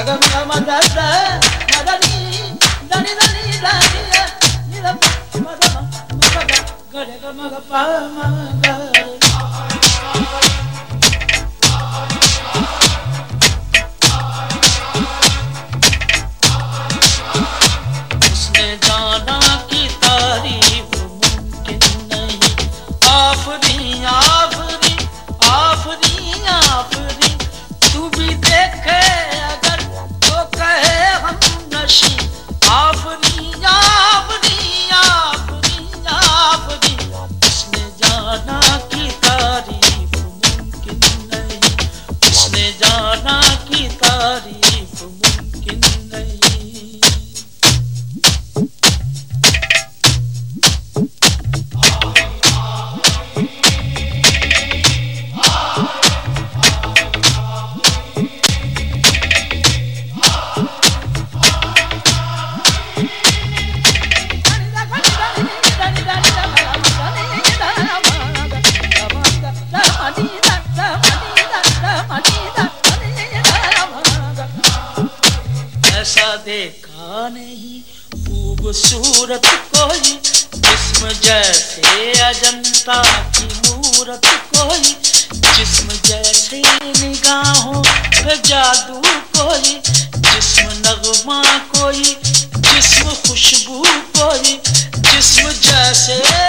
Mother, mother, mother, mother, mother, mother, mother, देखा नहीं, खूबसूरत कोई, जिस्म जैसे अजंता की मूरत कोई, जिस्म जैसे निगाहों पे जादू कोई, जिस्म नगमा कोई, जिस्म खुशबू कोई, जिस्म जैसे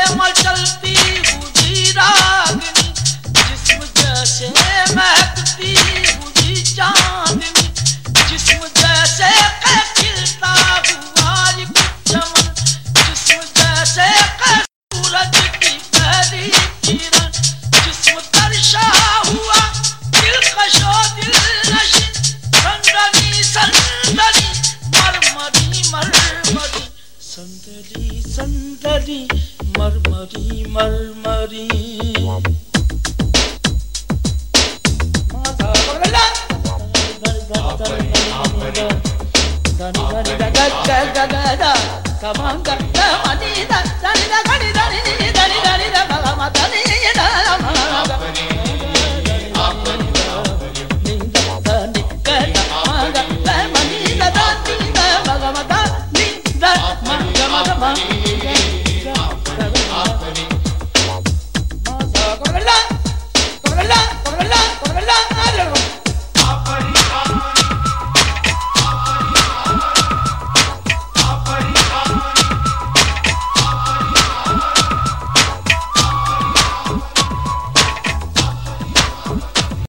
சந்தடி சந்தடி மர்மரி மர்மரி தனி தனி தக தக தக தமாங்க மனித Bye.